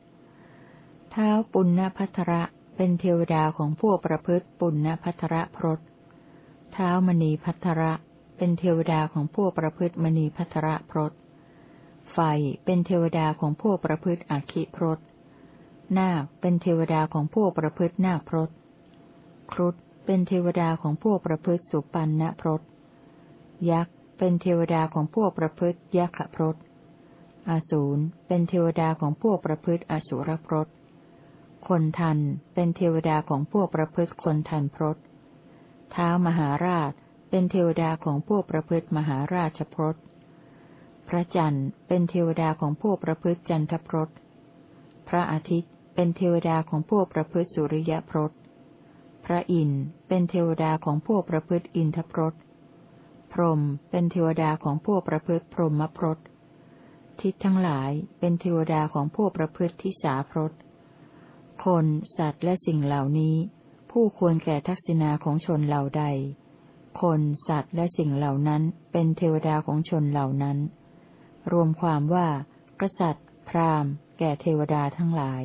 ท้าวปุณณพัทระ เป็นเทวดาของพวกประพฤติปุณณพัทระพรตท้าวมณีพัทระ เป็นเทวดาของพวกประพฤติมณีพัทระพรตไฟ เป็นเทวดาของพวกประพฤติอาคิพรต นาคเป็นเทวดาของพวกประพฤตินาคพรตครุฑเป็นเทวดาของพวกประพฤติสุปันนพรตยักษ์เป็นเทวดาของพวกประพฤติยักขพรตอสูรเป็นเทวดาของพวกประพฤติอสุรพรตคนทันเป็นเทวดาของพวกประพฤติคนทันพรตเท้ามหาราชเป็นเทวดาของพวกประพฤติมหาราชพรตพระจันทร์เป็นเทวดาของพวกประพฤติจันทพรต ระอาทิตย์เป็นเทวดาของพวกประพฤติสุริยพรตพระอินทร์เป็นเทวดาของพวกประพฤติอินทพรตพรหมเป็นเทวดาของพวกประพฤติพรหมพรตทิศทั้งหลายเป็นเทวดาของพวกประพฤติทิสาพรตคน สัตว์และสิ่งเหล่านี้ ผู้ควรแก่ทักษิณาของชนเหล่าใด คน สัตว์และสิ่งเหล่านั้นเป็นเทวดาของชนเหล่านั้น รวมความว่า กษัตริย์ พราหมณ์ แก่เทวดาทั้งหลาย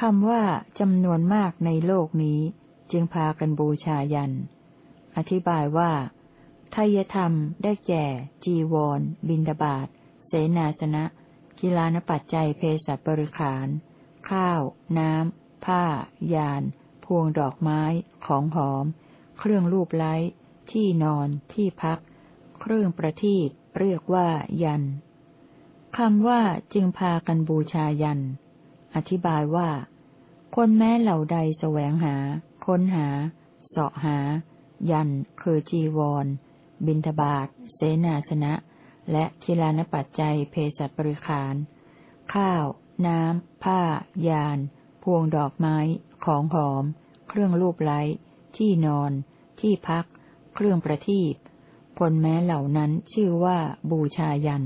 คำว่าจำนวนมากในโลกนี้จึงพากันบูชายัน อธิบายว่าทายธรรมได้แก่ จีวร บินดาบาตเสนาสนะ กีฬานปัจจัยเพศบริขาร ข้าว น้ำ ผ้า ยาน พวงดอกไม้ ของหอม เครื่องรูปไล้ ที่นอน ที่พัก เครื่องประทีปเรียกว่ายัน คำว่าจึงพากันบูชายัน อธิบายว่า คนแม้เหล่าใดแสวงหา ค้นหา เสาะหา ยัน คือจีวร บินทบาทเสนาสนะ และคิลานปัจจัยเพศบริขาร ข้าว น้ำ ผ้า ยาน พวงดอกไม้ ของหอม เครื่องรูปไล้ ที่นอน ที่พัก เครื่องประทีปคนแม้เหล่านั้นชื่อว่าบูชายัน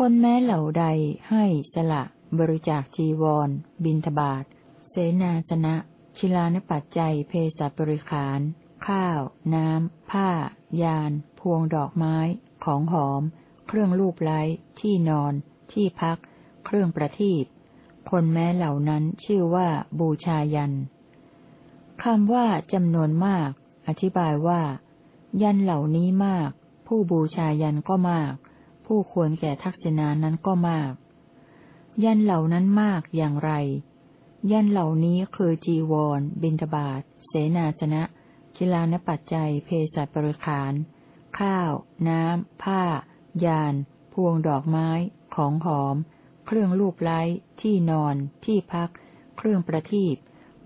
คนแม้เหล่าใดให้สละ บริจาคจีวร บินทบาทเสนาสนะคิลานปัจจัยเพศบริขาร ข้าว น้ำ ผ้า ยาน พวงดอกไม้ ของหอม เครื่องลูบไล้ ที่นอน ที่พัก เครื่องประทีปคนแม้เหล่านั้นชื่อว่าบูชายันคำว่าจำนวนมาก อธิบายว่า ยันเหล่านี้มาก ผู้บูชายันก็มาก ผู้ควรแก่ทักษิณานั้นก็มาก ยันเหล่านั้นมากอย่างไร ยันเหล่านี้คือจีวร บินทบาทเสนาสนะกิลานปัจจัย เพศบริขาร ข้าว น้ำ ผ้า ยาน พวงดอกไม้ ของหอม เครื่องลูบไล้ ที่นอน ที่พัก เครื่องประทีป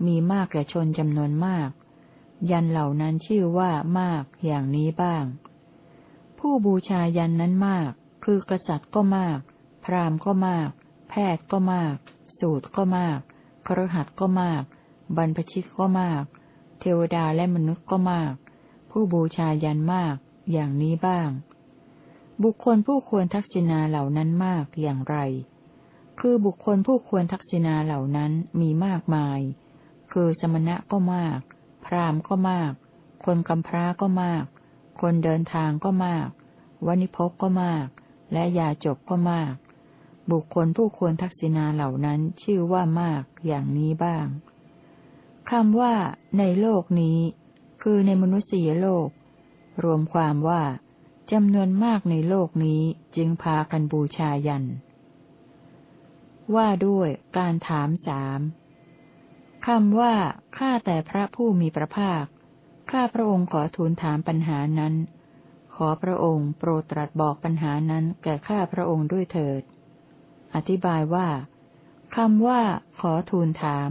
มีมากแก่ชนจำนวนมาก ยันเหล่านั้นชื่อว่ามากอย่างนี้บ้าง ผู้บูชายันนั้นมาก คือกษัตริย์ก็มาก พราหมณ์ก็มาก แพทย์ก็มาก สูตรก็มาก ครหัสก็มาก บรรพชิตก็มาก เทวดาและมนุษย์ก็มาก ผู้บูชายันมาก อย่างนี้บ้าง บุคคลผู้ควรทักษิณาเหล่านั้นมากอย่างไร คือบุคคลผู้ควรทักษิณาเหล่านั้นมีมากมาย คือสมณะก็มาก พราหมณ์ก็มาก คนกำพร้าก็มาก คนเดินทางก็มากวณิพกก็มาก และยาจบก็มาก บุคคลผู้ควรทักษิณาเหล่านั้นชื่อว่ามากอย่างนี้บ้างคำว่า ในโลกนี้ คือในมนุษยโลก รวมความว่าจำนวนมากในโลกนี้จึงพากันบูชายัน ว่าด้วยการถามสามคำว่า ข้าแต่พระผู้มีพระภาค ข้าพระองค์ขอทูลถามปัญหานั้น อพระองค์ โปรดตรัสบอกปัญหานั้นแก่ข้าพระองค์ด้วยเถิด อธิบายว่าคำว่า ขอทูลถาม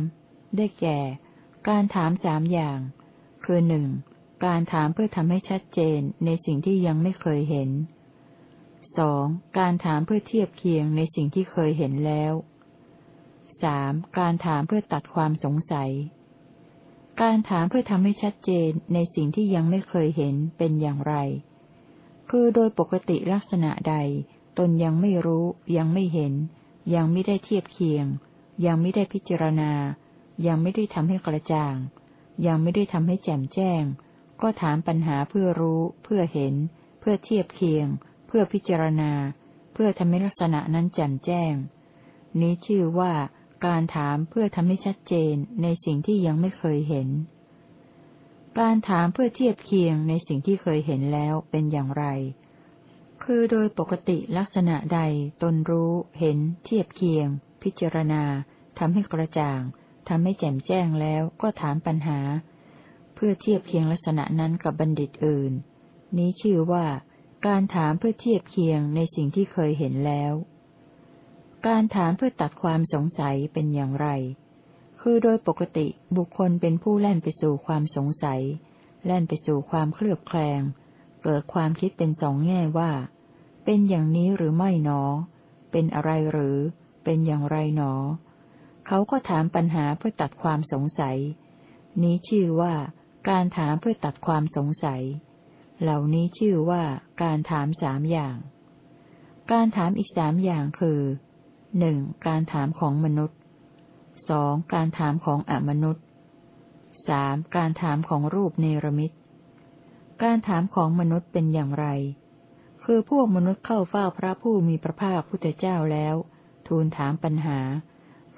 ได้แก่ การถามสามอย่าง คือหนึ่งการถามเพื่อทำให้ชัดเจนในสิ่งที่ยังไม่เคยเห็นสองการถามเพื่อเทียบเคียงในสิ่งที่เคยเห็นแล้วสามการถามเพื่อตัดความสงสัย การถามเพื่อทำให้ชัดเจนในสิ่งที่ยังไม่เคยเห็นเป็นอย่างไร คือโดยปกติลักษณะใด ตนยังไม่รู้ ยังไม่เห็น ยังไม่ได้เทียบเคียง ยังไม่ได้พิจารณา ยังไม่ได้ทำให้กระจ่าง ยังไม่ได้ทำให้แจ่มแจ้ง ก็ถามปัญหาเพื่อรู้ เพื่อเห็น เพื่อเทียบเคียง เพื่อพิจารณา เพื่อทำให้ลักษณะนั้นแจ่มแจ้ง นี้ชื่อว่าการถามเพื่อทำให้ชัดเจนในสิ่งที่ยังไม่เคยเห็น การถามเพื่อเทียบเคียงในสิ่งที่เคยเห็นแล้วเป็นอย่างไร คือโดยปกติลักษณะใดตนรู้ เห็น เทียบเคียง พิจารณาทำให้กระจ่างทำให้แจ่มแจ้งแล้วก็ถามปัญหา เพื่อเทียบเคียงลักษณะนั้นกับบัณฑิตอื่น นี้ชื่อว่า การถามเพื่อเทียบเคียงในสิ่งที่เคยเห็นแล้ว การถามเพื่อตัดความสงสัยเป็นอย่างไร คือโดยปกติบุคคลเป็นผู้แล่นไปสู่ความสงสัย แล่นไปสู่ความเคลือบแคลง เกิดความคิดเป็นสองแง่ว่า เป็นอย่างนี้หรือไม่หนอ เป็นอะไรหรือ เป็นอย่างไรหนอ เขาก็ถามปัญหาเพื่อตัดความสงสัย นี้ชื่อว่า การถามเพื่อตัดความสงสัย เหล่านี้ชื่อว่าการถามสามอย่าง การถามอีกสามอย่างคือหนึ่งการถามของมนุษย์ สองการถามของอมนุษย์สามการถามของรูปเนรมิตการถามของมนุษย์เป็นอย่างไร คือพวกมนุษย์เข้าเฝ้าพระผู้มีพระภาคพุทธเจ้าแล้ว ทูลถามปัญหา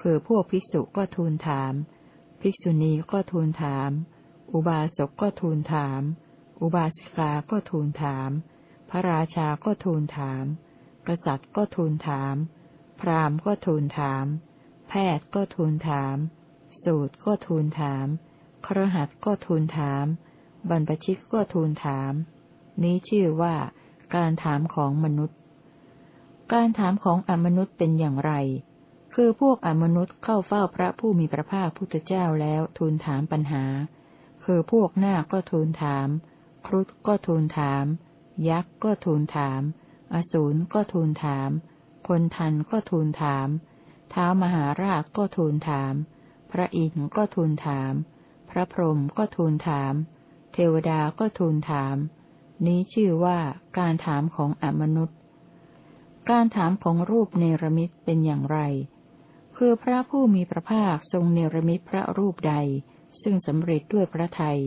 คือพวกภิกษุก็ทูลถาม ภิกษุณีก็ทูลถาม อุบาสกก็ทูลถาม อุบาสิกาก็ทูลถาม พระราชาก็ทูลถาม กษัตริย์ก็ทูลถาม พราหมณ์ก็ทูลถาม แพทย์ก็ทูลถาม สูตรก็ทูลถาม ครหัสก็ทูลถาม บรรพชิตก็ทูลถาม นี้ชื่อว่าการถามของมนุษย์ การถามของอมนุษย์เป็นอย่างไร คือพวกอมนุษย์เข้าเฝ้าพระผู้มีพระภาคพุทธเจ้าแล้วทูลถามปัญหา คือพวกหน้าก็ทูลถาม ครุฑก็ทูลถาม ยักษ์ก็ทูลถาม อสูรก็ทูลถาม คนทันก็ทูลถาม ท้ามหาราชก็ทูลถาม พระอินทร์ก็ทูลถาม พระพรหมก็ทูลถาม เทวดาก็ทูลถาม นี้ชื่อว่าการถามของอมนุษย์ การถามของรูปเนรมิตเป็นอย่างไร คือพระผู้มีพระภาคทรงเนรมิตพระรูปใด ซึ่งสำเร็จด้วยพระไทย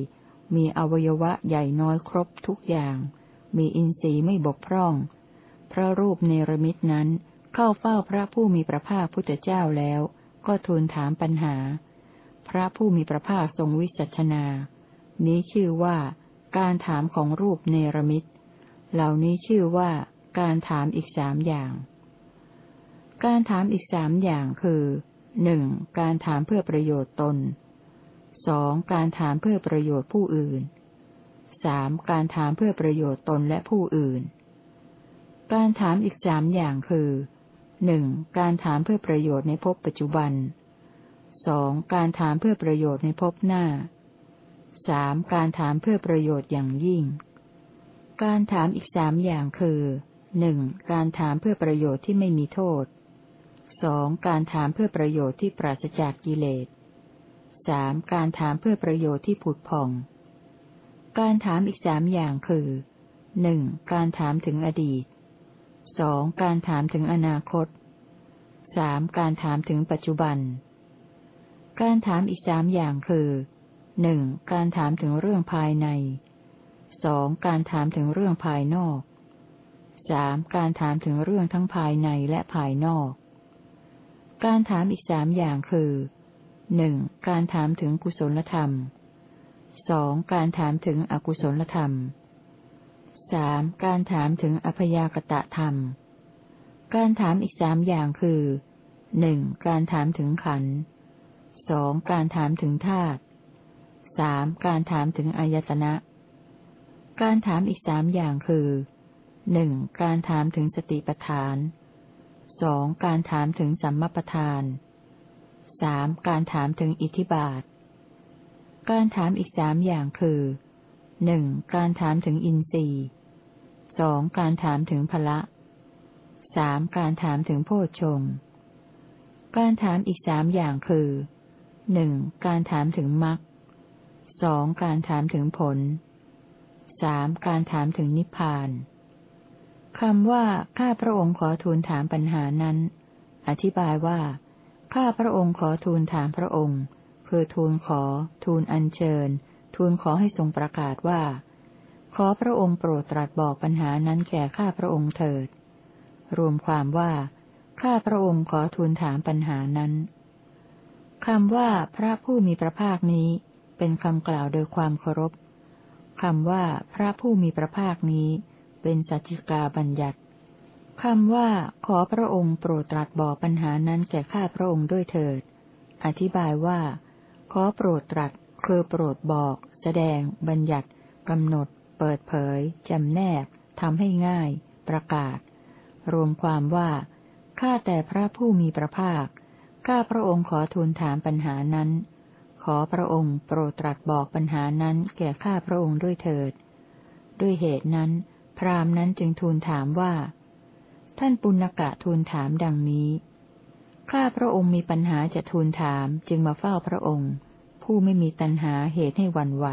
มีอวัยวะใหญ่น้อยครบทุกอย่าง มีอินทรีย์ไม่บกพร่อง พระรูปเนรมิตนั้น เข้าเฝ้าพระผู้มีพระภาคพุทธเจ้าแล้ว ก็ทูลถามปัญหา พระผู้มีพระภาคทรงวิสัชนา นี้ชื่อว่าการถามของรูปเนรมิต เหล่านี้ชื่อว่าการถามอีกสามอย่าง การถามอีกสามอย่างคือหนึ่งการถามเพื่อประโยชน์ตนสองการถามเพื่อประโยชน์ผู้อื่นสามการถามเพื่อประโยชน์ตนและผู้อื่น การถามอีกสามอย่างคือ หนึ่งการถามเพื่อประโยชน์ในภพปัจจุบันสองการถามเพื่อประโยชน์ในภพหน้าสามการถามเพื่อประโยชน์อย่างยิ่ง การถามอีกสามอย่างคือหนึ่งการถามเพื่อประโยชน์ที่ไม่มีโทษสองการถามเพื่อประโยชน์ที่ปราศจากกิเลสสามการถามเพื่อประโยชน์ที่ผุดผ่อง การถามอีกสามอย่างคือหนึ่งการถามถึงอดีต สองการถามถึงอนาคตสามการถามถึงปัจจุบัน การถามอีกสามอย่างคือหนึ่งการถามถึงเรื่องภายในสองการถามถึงเรื่องภายนอกสามการถามถึงเรื่องทั้งภายในและภายนอก การถามอีกสามอย่างคือหนึ่งการถามถึงกุศลธรรมสองการถามถึงอกุศลธรรม สามการถามถึงอพยากตะธรรม การถามอีกสามอย่างคือหนึ่งการถามถึงขันสองการถามถึงธาตุสามการถามถึงอายตนะ การถามอีกสามอย่างคือหนึ่งการถามถึงสติปัฏฐานสองการถามถึงสัมมาปัฏฐานสามการถามถึงอิทธิบาท การถามอีกสามอย่างคือ หนึ่งการถามถึงอินทรีย์สองการถามถึงพละสามการถามถึงโพชฌงการถามอีกสามอย่างคือหนึ่งการถามถึงมรรคสองการถามถึงผลสามการถามถึงนิพพานคำว่า ข้าพระองค์ขอทูลถามปัญหานั้น อธิบายว่า ข้าพระองค์ขอทูลถามพระองค์คือทูลขอ ทูลอัญเชิญ ทูลขอให้ทรงประกาศว่า ขอพระองค์โปรดตรัสบอกปัญหานั้นแก่ข้าพระองค์เถิด รวมความว่า ข้าพระองค์ขอทูลถามปัญหานั้นคำว่าพระผู้มีพระภาคนี้เป็นคำกล่าวโดยความเคารพคำว่าพระผู้มีพระภาคนี้เป็นสัจจิกาบัญญัติคำว่าขอพระองค์โปรดตรัสบอกปัญหานั้นแก่ข้าพระองค์ด้วยเถิด อธิบายว่า ขอโปรดตรัส คือโปรดบอก แสดง บัญญัติกำหนด เปิดเผย จำแนกทำให้ง่าย ประกาศ รวมความว่า ข้าแต่พระผู้มีพระภาค ข้าพระองค์ขอทูลถามปัญหานั้น ขอพระองค์โปรดตรัสบอกปัญหานั้นแก่ข้าพระองค์ด้วยเถิด ด้วยเหตุนั้น พราหมณ์นั้นจึงทูลถามว่า ท่านปุณกะทูลถามดังนี้ ข้าพระองค์มีปัญหาจะทูลถามจึงมาเฝ้าพระองค์ ผู้ไม่มีตัณหาเหตุให้วันไหว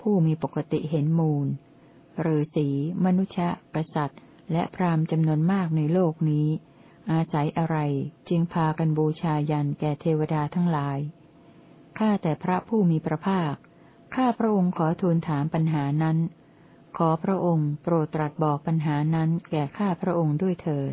ผู้มีปกติเห็นมูลฤาษีมนุษย์กษัตรและพราหมณ์จำนวนมากในโลกนี้ อาศัยอะไรจึงพากันบูชายันแก่เทวดาทั้งหลาย ข้าแต่พระผู้มีพระภาค ข้าพระองค์ขอทูลถามปัญหานั้น ขอพระองค์โปรดตรัสบอกปัญหานั้นแก่ข้าพระองค์ด้วยเถิด